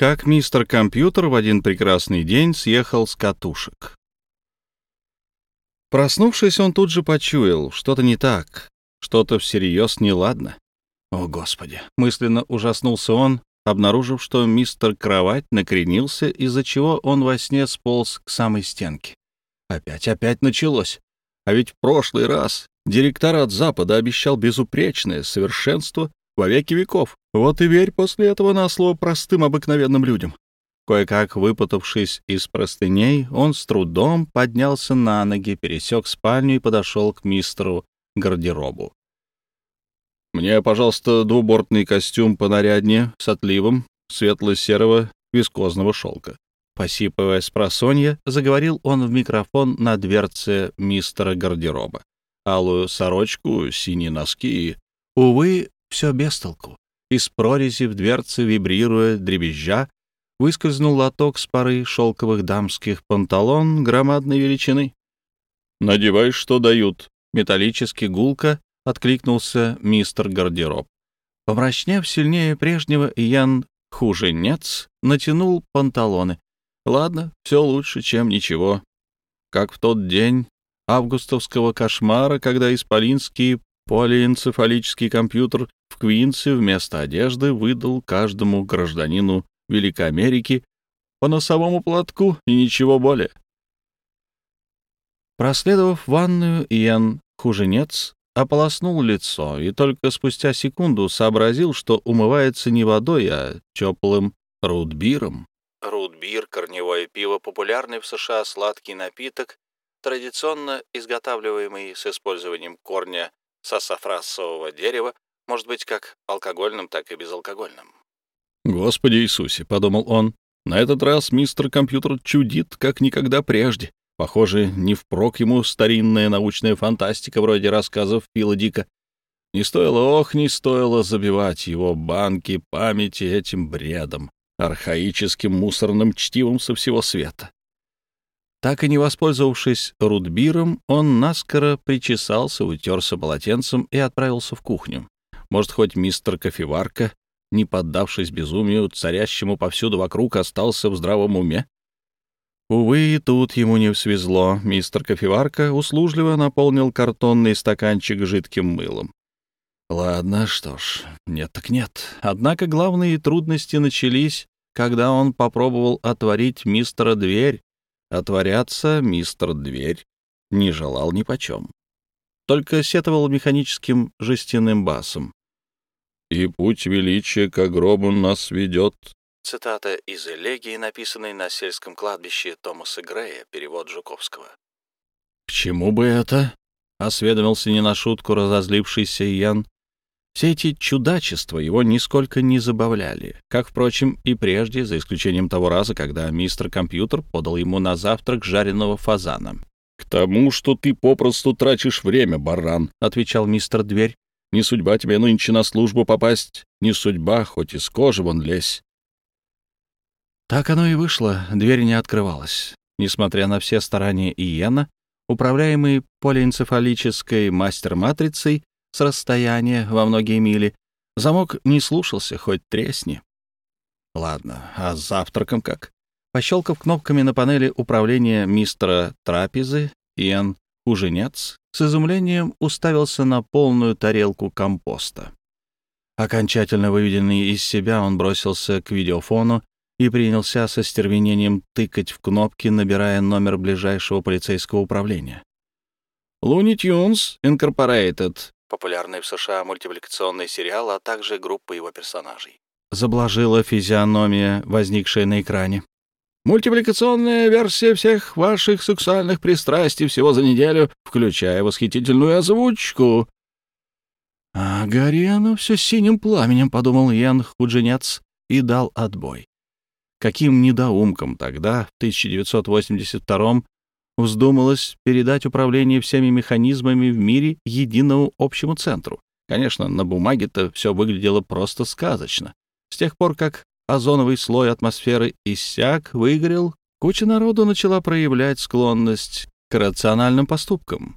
как мистер Компьютер в один прекрасный день съехал с катушек. Проснувшись, он тут же почуял, что-то не так, что-то всерьез неладно. О, Господи! Мысленно ужаснулся он, обнаружив, что мистер Кровать накренился, из-за чего он во сне сполз к самой стенке. Опять, опять началось. А ведь в прошлый раз директорат Запада обещал безупречное совершенство во веки веков. Вот и верь после этого на слово простым обыкновенным людям. Кое-как выпутавшись из простыней, он с трудом поднялся на ноги, пересек спальню и подошел к мистеру гардеробу. «Мне, пожалуйста, двубортный костюм понаряднее, с отливом, светло-серого вискозного шелка». Посипывая с просонья, заговорил он в микрофон на дверце мистера гардероба. Алую сорочку, синие носки. Увы, все без толку. Из прорези в дверце, вибрируя, дребезжа, выскользнул лоток с пары шелковых дамских панталон громадной величины. «Надевай, что дают». Металлически гулко откликнулся мистер гардероб. Помрачнев сильнее прежнего, Ян Хуженец натянул панталоны. Ладно, все лучше, чем ничего. Как в тот день августовского кошмара, когда исполинский полиэнцефалический компьютер в Квинсе вместо одежды выдал каждому гражданину Великой Америки по носовому платку и ничего более. Проследовав ванную, Иэн Хуженец ополоснул лицо и только спустя секунду сообразил, что умывается не водой, а теплым рудбиром. Рудбир — корневое пиво, популярный в США сладкий напиток, традиционно изготавливаемый с использованием корня сасафрасового дерева, может быть как алкогольным, так и безалкогольным. «Господи Иисусе!» — подумал он. «На этот раз мистер Компьютер чудит, как никогда прежде. Похоже, не впрок ему старинная научная фантастика вроде рассказов Пила Дика. Не стоило, ох, не стоило забивать его банки памяти этим бредом, архаическим мусорным чтивом со всего света. Так и не воспользовавшись рудбиром, он наскоро причесался, утерся полотенцем и отправился в кухню. Может, хоть мистер Кофеварка, не поддавшись безумию, царящему повсюду вокруг, остался в здравом уме? Увы, и тут ему не свезло. Мистер Кофеварка услужливо наполнил картонный стаканчик жидким мылом. Ладно, что ж, нет так нет. Однако главные трудности начались, когда он попробовал отворить мистера дверь. Отворяться мистер дверь не желал ни почем. Только сетовал механическим жестяным басом. «И путь величия к гробу нас ведет Цитата из элегии, написанной на сельском кладбище Томаса Грея, перевод Жуковского. «К чему бы это?» — осведомился не на шутку разозлившийся Ян. Все эти чудачества его нисколько не забавляли, как, впрочем, и прежде, за исключением того раза, когда мистер Компьютер подал ему на завтрак жареного фазана. «К тому, что ты попросту тратишь время, баран», — отвечал мистер Дверь. «Не судьба тебе нынче на службу попасть, не судьба, хоть из кожи вон лезь. Так оно и вышло, дверь не открывалась. Несмотря на все старания Иена, управляемый полиэнцефалической мастер-матрицей с расстояния во многие мили, замок не слушался, хоть тресни. Ладно, а с завтраком как? Пощелкав кнопками на панели управления мистера Трапезы, Иэн Хуженец с изумлением уставился на полную тарелку компоста. Окончательно выведенный из себя, он бросился к видеофону и принялся со стервенением тыкать в кнопки, набирая номер ближайшего полицейского управления. «Луни Тюнс Инкорпорейтед» — популярный в США мультипликационный сериал, а также группа его персонажей. Заблажила физиономия, возникшая на экране. «Мультипликационная версия всех ваших сексуальных пристрастий всего за неделю, включая восхитительную озвучку». «А гори оно все синим пламенем», — подумал Ян Худжинец и дал отбой. Каким недоумком тогда, в 1982 вздумалось передать управление всеми механизмами в мире единому общему центру. Конечно, на бумаге-то все выглядело просто сказочно. С тех пор, как озоновый слой атмосферы иссяк, выгорел, куча народу начала проявлять склонность к рациональным поступкам.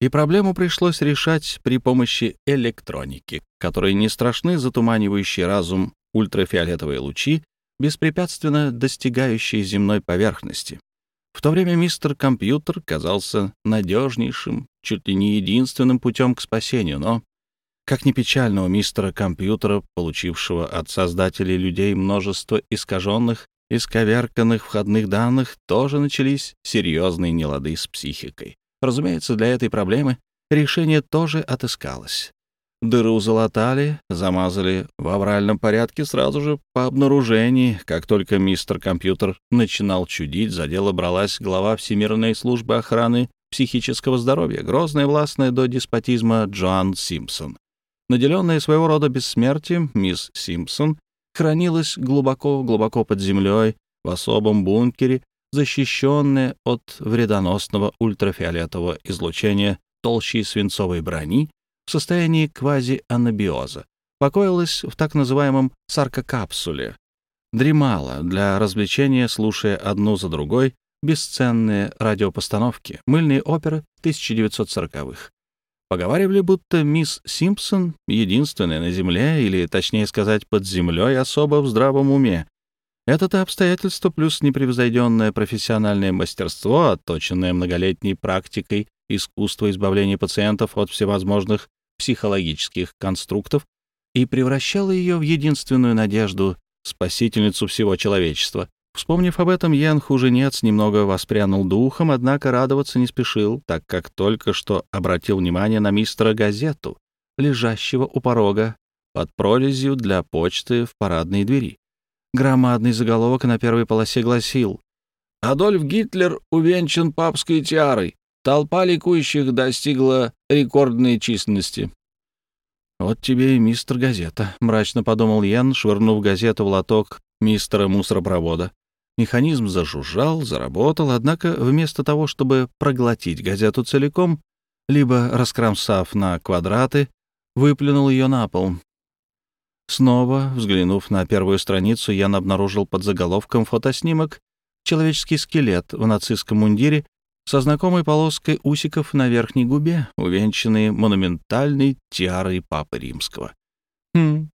И проблему пришлось решать при помощи электроники, которой не страшны затуманивающие разум ультрафиолетовые лучи, беспрепятственно достигающей земной поверхности. В то время мистер Компьютер казался надежнейшим, чуть ли не единственным путем к спасению, но, как ни печально у мистера Компьютера, получившего от создателей людей множество искаженных, исковерканных входных данных, тоже начались серьезные нелады с психикой. Разумеется, для этой проблемы решение тоже отыскалось. Дыру залатали, замазали в авральном порядке сразу же по обнаружении. Как только мистер Компьютер начинал чудить, за дело бралась глава Всемирной службы охраны психического здоровья, грозная властная до деспотизма Джоан Симпсон. Наделенная своего рода бессмертием, мисс Симпсон хранилась глубоко-глубоко под землей в особом бункере, защищенная от вредоносного ультрафиолетового излучения толщей свинцовой брони, в состоянии квазианабиоза, покоилась в так называемом саркокапсуле, дремала для развлечения, слушая одну за другой бесценные радиопостановки, мыльные оперы 1940-х. Поговаривали, будто мисс Симпсон — единственная на Земле, или, точнее сказать, под землей особо в здравом уме. Это-то обстоятельство плюс непревзойденное профессиональное мастерство, отточенное многолетней практикой искусства избавления пациентов от всевозможных психологических конструктов и превращала ее в единственную надежду, спасительницу всего человечества. Вспомнив об этом, Ян Хуженец немного воспрянул духом, однако радоваться не спешил, так как только что обратил внимание на мистера Газету, лежащего у порога под прорезью для почты в парадной двери. Громадный заголовок на первой полосе гласил «Адольф Гитлер увенчан папской тиарой. Толпа ликующих достигла рекордной численности. «Вот тебе и мистер газета», — мрачно подумал Ян, швырнув газету в лоток мистера мусоропровода. Механизм зажужжал, заработал, однако вместо того, чтобы проглотить газету целиком, либо, раскромсав на квадраты, выплюнул ее на пол. Снова, взглянув на первую страницу, Ян обнаружил под заголовком фотоснимок человеческий скелет в нацистском мундире со знакомой полоской усиков на верхней губе, увенчанные монументальной тиарой Папы Римского. Хм.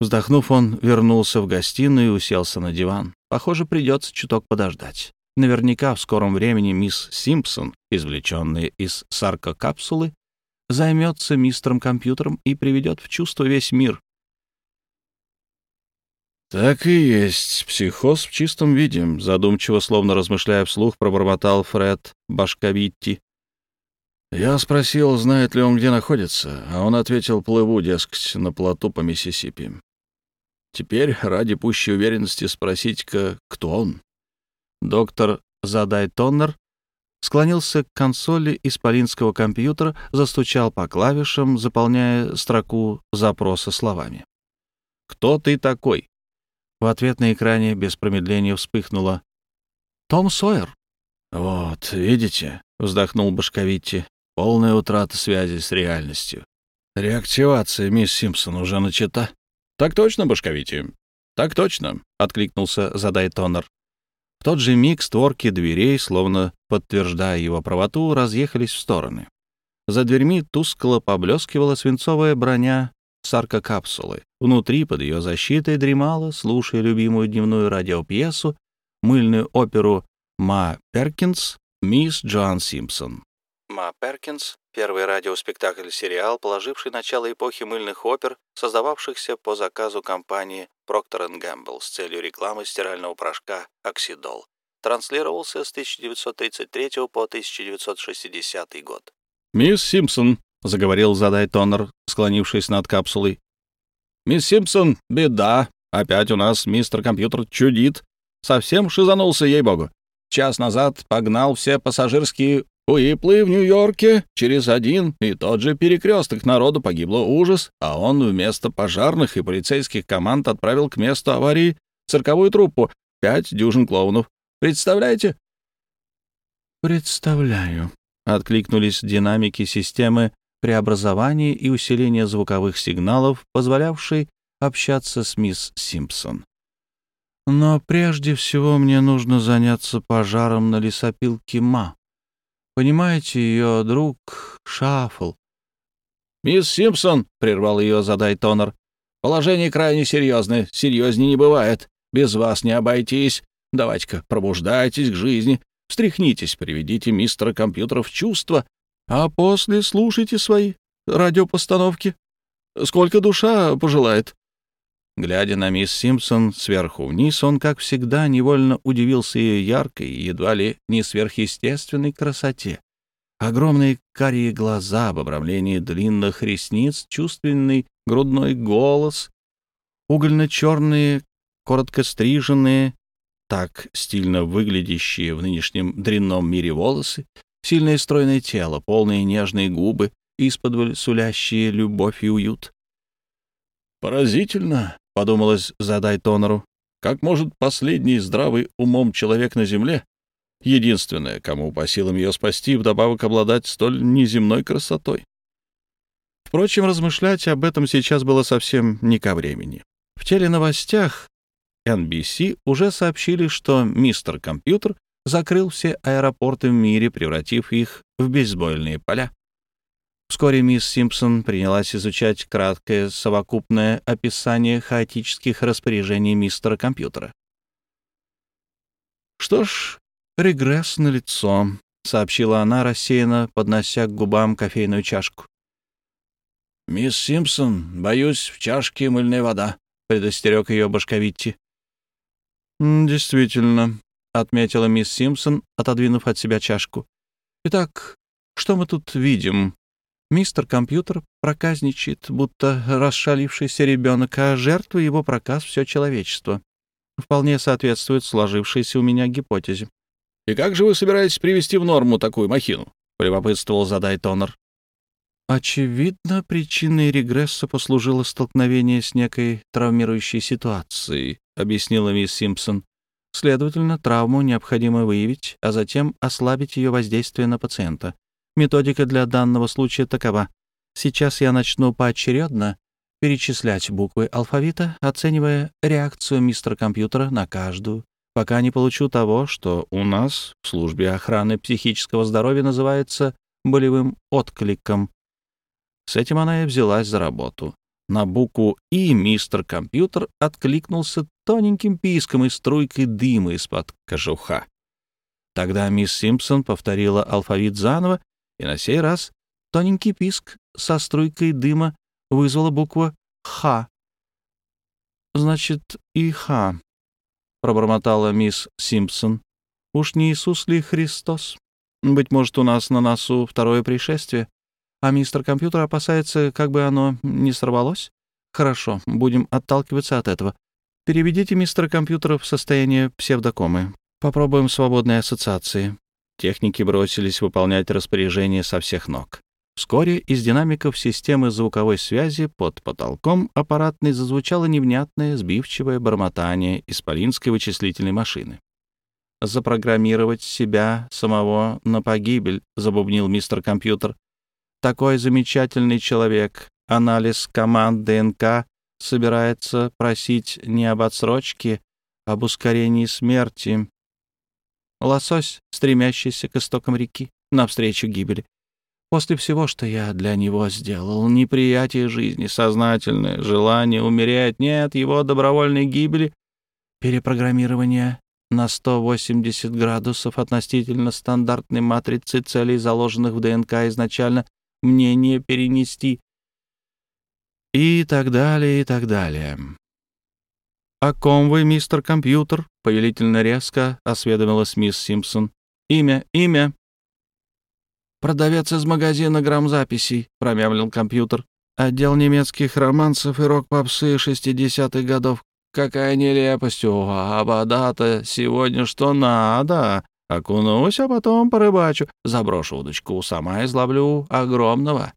Вздохнув, он вернулся в гостиную и уселся на диван. Похоже, придется чуток подождать. Наверняка в скором времени мисс Симпсон, извлеченная из саркокапсулы, займется мистером компьютером и приведет в чувство весь мир, «Так и есть, психоз в чистом виде», — задумчиво, словно размышляя вслух, пробормотал Фред Башковитти. Я спросил, знает ли он, где находится, а он ответил, плыву, дескать, на плоту по Миссисипи. Теперь, ради пущей уверенности, спросить-ка, кто он. Доктор Задай Тоннер склонился к консоли исполинского компьютера, застучал по клавишам, заполняя строку запроса словами. «Кто ты такой?» В ответ на экране без промедления вспыхнуло «Том Сойер». «Вот, видите?» — вздохнул Башковитти. «Полная утрата связи с реальностью. Реактивация, мисс Симпсон, уже начата?» «Так точно, Башковитти?» «Так точно», — откликнулся Задай Тонер. В тот же миг створки дверей, словно подтверждая его правоту, разъехались в стороны. За дверьми тускло поблескивала свинцовая броня саркокапсулы. Внутри, под ее защитой, дремала, слушая любимую дневную радиопьесу, мыльную оперу «Ма Перкинс», мисс Джоан Симпсон. «Ма Перкинс» — первый радиоспектакль-сериал, положивший начало эпохи мыльных опер, создававшихся по заказу компании Procter Gamble с целью рекламы стирального порошка «Оксидол». Транслировался с 1933 по 1960 год. «Мисс Симпсон», — заговорил Задай Тоннер, склонившись над капсулой. «Мисс Симпсон, беда. Опять у нас мистер компьютер чудит. Совсем шизанулся, ей-богу. Час назад погнал все пассажирские уиплы в Нью-Йорке через один и тот же перекресток. Народу погибло ужас, а он вместо пожарных и полицейских команд отправил к месту аварии цирковую труппу, пять дюжин клоунов. Представляете?» «Представляю», — откликнулись динамики системы преобразования и усиления звуковых сигналов, позволявшей общаться с мисс Симпсон. Но прежде всего мне нужно заняться пожаром на лесопилке Ма. Понимаете, ее друг Шаффл. «Мисс Симпсон», — прервал ее задай Тонер, — «положение крайне серьезное, серьезнее не бывает. Без вас не обойтись. Давайте-ка пробуждайтесь к жизни, встряхнитесь, приведите мистера компьютера в чувство, а после слушайте свои радиопостановки. Сколько душа пожелает». Глядя на мисс Симпсон сверху вниз, он, как всегда, невольно удивился ее яркой, едва ли не сверхъестественной красоте. Огромные карие глаза в обрамлении длинных ресниц, чувственный грудной голос, угольно-черные, коротко стриженные, так стильно выглядящие в нынешнем дрянном мире волосы, сильное стройное тело, полные нежные губы, исподволь сулящие любовь и уют. «Поразительно», — подумалось задай Тонору, «как может последний здравый умом человек на земле, единственное, кому по силам ее спасти, вдобавок обладать столь неземной красотой?» Впрочем, размышлять об этом сейчас было совсем не ко времени. В теленовостях NBC уже сообщили, что мистер Компьютер закрыл все аэропорты в мире, превратив их в бейсбольные поля. Вскоре мисс Симпсон принялась изучать краткое совокупное описание хаотических распоряжений мистера компьютера. «Что ж, регресс на лицо, сообщила она рассеянно, поднося к губам кофейную чашку. «Мисс Симпсон, боюсь, в чашке мыльная вода», — предостерег ее Башковитти. «Действительно», — отметила мисс Симпсон, отодвинув от себя чашку. «Итак, что мы тут видим? Мистер компьютер проказничает, будто расшалившийся ребенок, а жертва его проказ — все человечество. Вполне соответствует сложившейся у меня гипотезе. «И как же вы собираетесь привести в норму такую махину?» — полюбопытствовал задай Тонер. Очевидно, причиной регресса послужило столкновение с некой травмирующей ситуацией, объяснила мисс Симпсон. Следовательно, травму необходимо выявить, а затем ослабить ее воздействие на пациента. Методика для данного случая такова. Сейчас я начну поочередно перечислять буквы алфавита, оценивая реакцию мистера компьютера на каждую, пока не получу того, что у нас в службе охраны психического здоровья называется болевым откликом. С этим она и взялась за работу. На букву «И» мистер компьютер откликнулся тоненьким писком и струйкой дыма из-под кожуха. Тогда мисс Симпсон повторила алфавит заново и на сей раз тоненький писк со струйкой дыма вызвала буква «Х». «Значит, и Х», — пробормотала мисс Симпсон. «Уж не Иисус ли Христос? Быть может, у нас на носу второе пришествие, а мистер компьютер опасается, как бы оно не сорвалось? Хорошо, будем отталкиваться от этого. Переведите мистера компьютера в состояние псевдокомы. Попробуем свободной ассоциации. Техники бросились выполнять распоряжение со всех ног. Вскоре из динамиков системы звуковой связи под потолком аппаратной зазвучало невнятное, сбивчивое бормотание исполинской вычислительной машины. «Запрограммировать себя самого на погибель», — забубнил мистер компьютер. «Такой замечательный человек. Анализ команд ДНК собирается просить не об отсрочке, а об ускорении смерти. Лосось, стремящийся к истокам реки, навстречу гибели. После всего, что я для него сделал, неприятие жизни, сознательное желание умереть, нет, его добровольной гибели, перепрограммирование на 180 градусов относительно стандартной матрицы целей, заложенных в ДНК изначально, мне не перенести. И так далее, и так далее. «О ком вы, мистер компьютер?» — повелительно резко осведомилась мисс Симпсон. «Имя, имя!» «Продавец из магазина грамзаписей», — промямлил компьютер. «Отдел немецких романсов и рок-попсы шестидесятых годов. Какая нелепость! О, а вода-то сегодня что надо! Окунусь, а потом порыбачу. Заброшу удочку, сама изловлю огромного.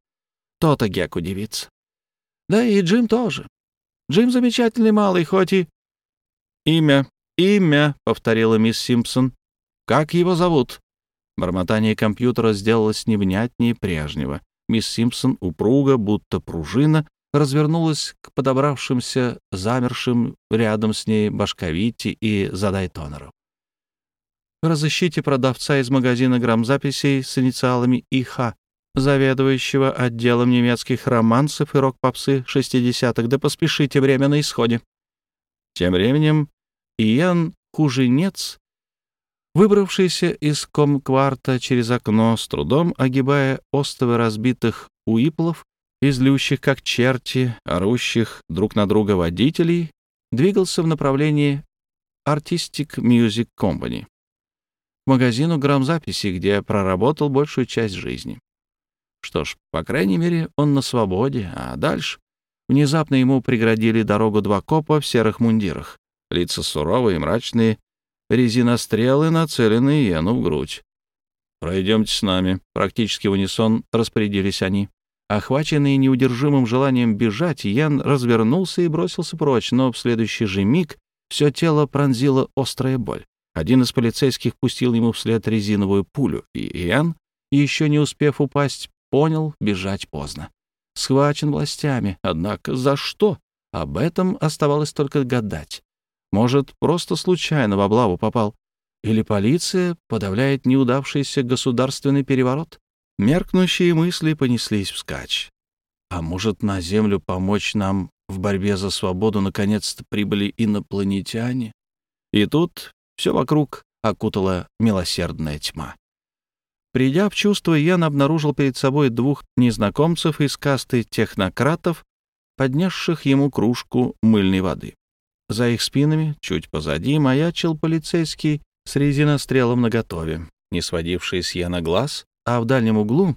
То-то Гек удивится. Да и Джим тоже. Джим замечательный малый, хоть и...» «Имя, имя», — повторила мисс Симпсон. «Как его зовут?» Бормотание компьютера сделалось невнятнее прежнего. Мисс Симпсон упруго, будто пружина, развернулась к подобравшимся, замершим рядом с ней башковите и задай тонеру. «Разыщите продавца из магазина грамзаписей с инициалами ИХ, заведующего отделом немецких романсов и рок-попсы 60-х, да поспешите, время на исходе». Тем временем Иен Хуженец, выбравшийся из комкварта через окно, с трудом огибая остовы разбитых уиплов, излющих как черти, орущих друг на друга водителей, двигался в направлении Artistic Music Company, магазину грамзаписи, где проработал большую часть жизни. Что ж, по крайней мере, он на свободе, а дальше... Внезапно ему преградили дорогу два копа в серых мундирах, лица суровые и мрачные, резинострелы, нацеленные Йену в грудь. «Пройдемте с нами», — практически в унисон распорядились они. Охваченный неудержимым желанием бежать, Ян развернулся и бросился прочь, но в следующий же миг все тело пронзила острая боль. Один из полицейских пустил ему вслед резиновую пулю, и Ян, еще не успев упасть, понял, бежать поздно. Схвачен властями, однако за что? Об этом оставалось только гадать. Может, просто случайно в облаву попал? Или полиция подавляет неудавшийся государственный переворот? Меркнущие мысли понеслись вскачь. А может, на Землю помочь нам в борьбе за свободу наконец-то прибыли инопланетяне? И тут все вокруг окутала милосердная тьма. Придя в чувство, Ян обнаружил перед собой двух незнакомцев из касты технократов, поднесших ему кружку мыльной воды. За их спинами, чуть позади, маячил полицейский с резинострелом наготове, не сводивший с Яна глаз, а в дальнем углу...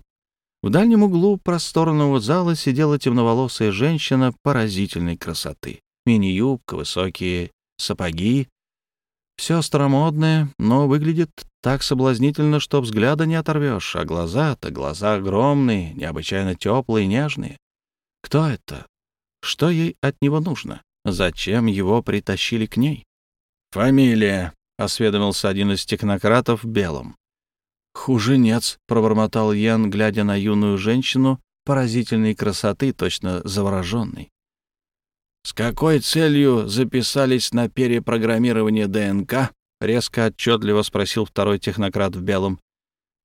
В дальнем углу просторного зала сидела темноволосая женщина поразительной красоты. Мини-юбка, высокие сапоги. Все старомодное, но выглядит так соблазнительно, что взгляда не оторвешь, а глаза-то глаза огромные, необычайно теплые, нежные. Кто это? Что ей от него нужно? Зачем его притащили к ней? «Фамилия», — осведомился один из технократов в белом. «Хуженец», — пробормотал Ян, глядя на юную женщину поразительной красоты, точно завороженной. «С какой целью записались на перепрограммирование ДНК?» — резко отчетливо спросил второй технократ в белом.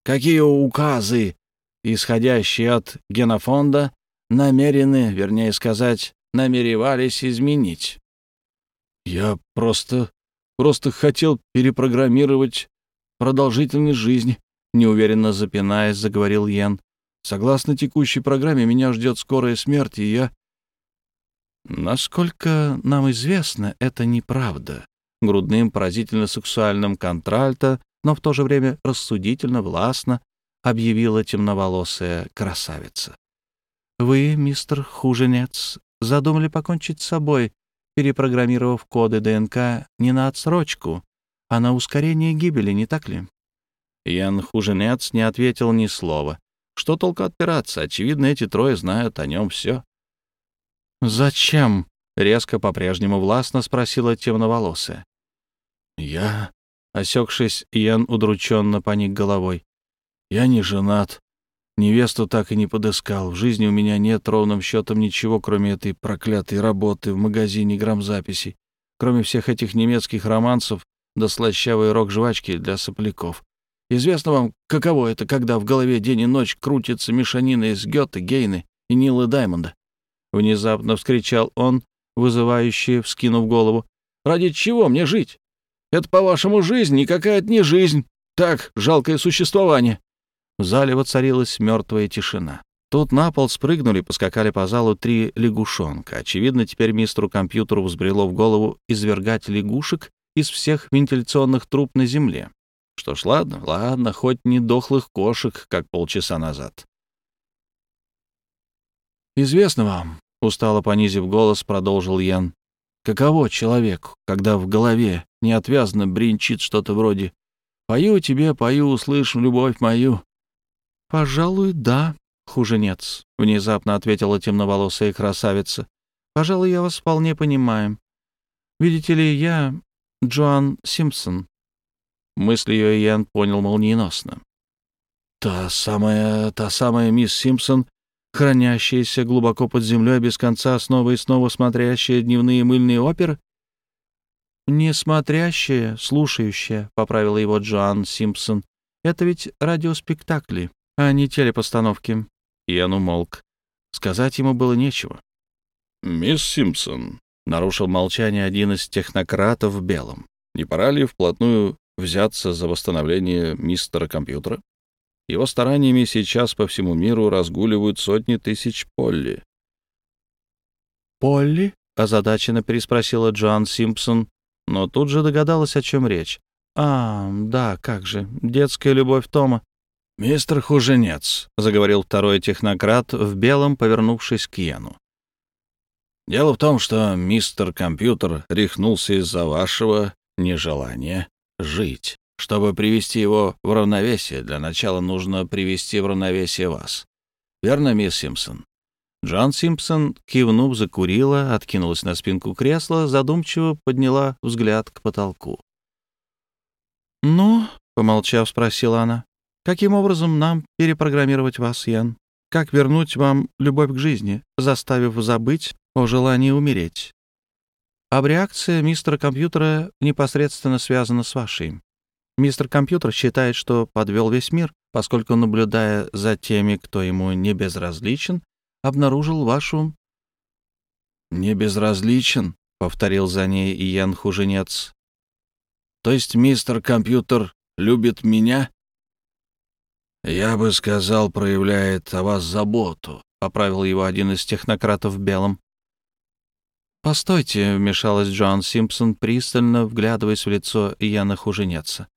«Какие указы, исходящие от генофонда, намерены, вернее сказать, намеревались изменить?» «Я просто... просто хотел перепрограммировать продолжительность жизни», неуверенно запинаясь, заговорил Йен. Согласно текущей программе, меня ждет скорая смерть, и я... Насколько нам известно, это неправда. Грудным, поразительно-сексуальным контральто, но в то же время рассудительно, властно объявила темноволосая красавица. Вы, мистер Хуженец, задумали покончить с собой, перепрограммировав коды ДНК не на отсрочку, а на ускорение гибели, не так ли? Ян Хуженец не ответил ни слова. Что толку отпираться? Очевидно, эти трое знают о нем все. «Зачем?» — резко, по-прежнему властно спросила темноволосая. «Я...» — осекшись, Ян удрученно поник головой. «Я не женат. Невесту так и не подыскал. В жизни у меня нет ровным счетом ничего, кроме этой проклятой работы в магазине грамзаписей, кроме всех этих немецких романсов да слащавой рок-жвачки для сопляков. Известно вам, каково это, когда в голове день и ночь крутится мешанина из Гёте, Гейны и Нила Даймонда?» Внезапно вскричал он, вызывающе вскинув голову. «Ради чего мне жить? Это, по-вашему, жизнь, никакая это не жизнь. Так, жалкое существование». В зале воцарилась мертвая тишина. Тут на пол спрыгнули, поскакали по залу три лягушонка. Очевидно, теперь мистеру компьютеру взбрело в голову извергать лягушек из всех вентиляционных труб на земле. Что ж, ладно, ладно, хоть не дохлых кошек, как полчаса назад. «Известно вам», — устало понизив голос, продолжил Ян, «каково человеку, когда в голове неотвязно бринчит что-то вроде «Пою тебе, пою, услышь любовь мою». «Пожалуй, да, хуженец», — внезапно ответила темноволосая красавица. «Пожалуй, я вас вполне понимаю. Видите ли, я Джоан Симпсон, Мысль ее Ян понял молниеносно. «Та самая, та самая мисс Симпсон, хранящаяся глубоко под землей, без конца снова и снова смотрящая дневные мыльные оперы?» «Не смотрящая, слушающая», — поправила его Джоан Симпсон. «Это ведь радиоспектакли, а не телепостановки». Ян умолк. Сказать ему было нечего. «Мисс Симпсон», Нарушил молчание один из технократов в белом. Не пора ли вплотную взяться за восстановление мистера компьютера? Его стараниями сейчас по всему миру разгуливают сотни тысяч Полли. «Полли?» — озадаченно переспросила Джоан Симпсон, но тут же догадалась, о чем речь. «А, да, как же, детская любовь Тома». «Мистер Хуженец», — заговорил второй технократ в белом, повернувшись к Йену. «Дело в том, что мистер Компьютер рехнулся из-за вашего нежелания жить. Чтобы привести его в равновесие, для начала нужно привести в равновесие вас. Верно, мисс Симпсон?» Джон Симпсон, кивнув, закурила, откинулась на спинку кресла, задумчиво подняла взгляд к потолку. «Ну?» — помолчав, спросила она. «Каким образом нам перепрограммировать вас, Ян? Как вернуть вам любовь к жизни, заставив забыть о желании умереть?» Абреакция мистера компьютера непосредственно связана с вашей. Мистер компьютер считает, что подвел весь мир, поскольку, наблюдая за теми, кто ему не безразличен, обнаружил вашу...» «Не безразличен», — повторил за ней Иен Хуженец. «То есть мистер компьютер любит меня?» «Я бы сказал, проявляет о вас заботу», — поправил его один из технократов в белом. «Постойте», — вмешалась Джоан Симпсон, пристально вглядываясь в лицо Яна Хуженеца.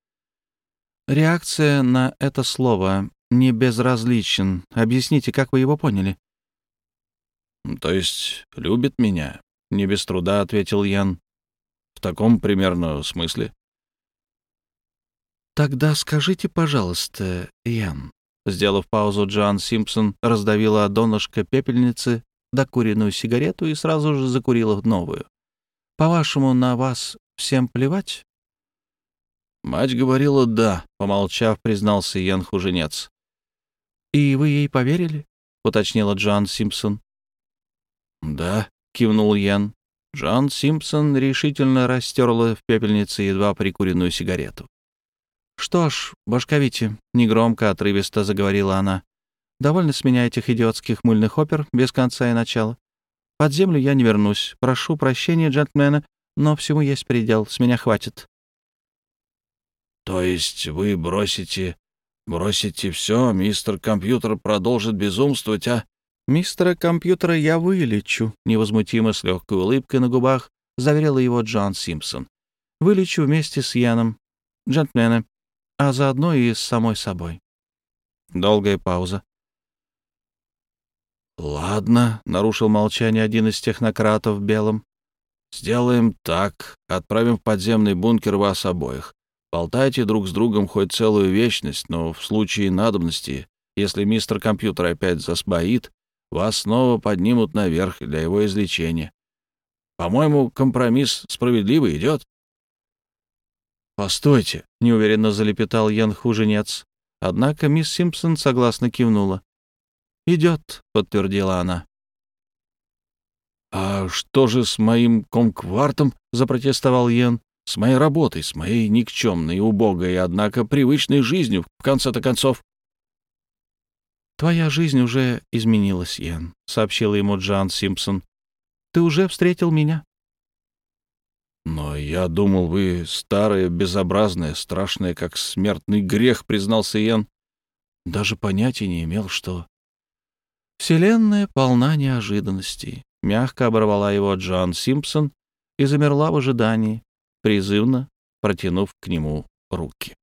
Реакция на это слово «не безразличен». Объясните, как вы его поняли?» «То есть любит меня?» — не без труда ответил Ян. «В таком примерно смысле». «Тогда скажите, пожалуйста, Ян». Сделав паузу, Джоан Симпсон раздавила донышко пепельницы, докуренную сигарету и сразу же закурила новую. «По-вашему, на вас всем плевать?» Мать говорила «да», — помолчав, признался Ян Хуженец. «И вы ей поверили?» — уточнила Джоан Симпсон. «Да», — кивнул Ян. Джоан Симпсон решительно растерла в пепельнице едва прикуренную сигарету. «Что ж, башковите», — негромко, отрывисто заговорила она. «Довольно с меня этих идиотских мыльных опер без конца и начала. Под землю я не вернусь. Прошу прощения, джентльмены, но всему есть предел. С меня хватит. «То есть вы бросите... бросите все, мистер компьютер продолжит безумствовать, а...» «Мистера компьютера я вылечу», — невозмутимо с легкой улыбкой на губах заверила его Джон Симпсон. «Вылечу вместе с Яном, джентльмены, а заодно и с самой собой». Долгая пауза. «Ладно», — нарушил молчание один из технократов в белом. «Сделаем так. Отправим в подземный бункер вас обоих. Болтайте друг с другом хоть целую вечность, но в случае надобности, если мистер компьютер опять засбоит, вас снова поднимут наверх для его излечения. По-моему, компромисс справедливый идет. «Постойте», — неуверенно залепетал Ян Хуженец. Однако мисс Симпсон согласно кивнула. «Идет», — подтвердила она. «А что же с моим комквартом?» — запротестовал Йен с моей работой, с моей никчемной, убогой, однако привычной жизнью, в конце-то концов. «Твоя жизнь уже изменилась, Иэн», — сообщила ему Джан Симпсон. «Ты уже встретил меня». «Но я думал, вы старая, безобразная, страшная, как смертный грех», — признался Иэн. Даже понятия не имел, что... «Вселенная полна неожиданностей», — мягко оборвала его Джан Симпсон и замерла в ожидании, призывно протянув к нему руки.